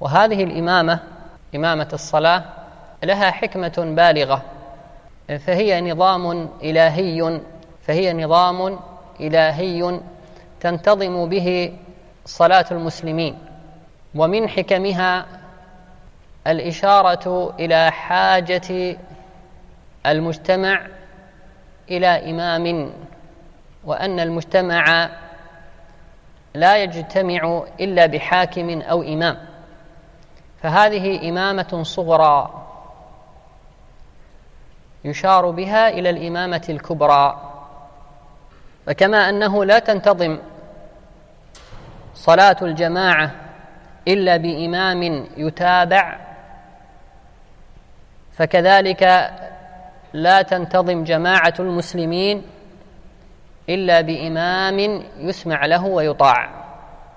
وهذه الإمامة إمامة الصلاة لها حكمة بالغة فهي نظام إلهي فهي نظام إلهي تنتظم به صلاة المسلمين. ومن حكمها الإشارة إلى حاجة المجتمع إلى إمام وأن المجتمع لا يجتمع إلا بحاكم أو إمام. فهذه إمامة صغرى يشار بها إلى الإمامة الكبرى. فكما أنه لا تنتظم صلاة الجماعة إلا بإمام يتابع فكذلك لا تنتظم جماعة المسلمين إلا بإمام يسمع له ويطاع.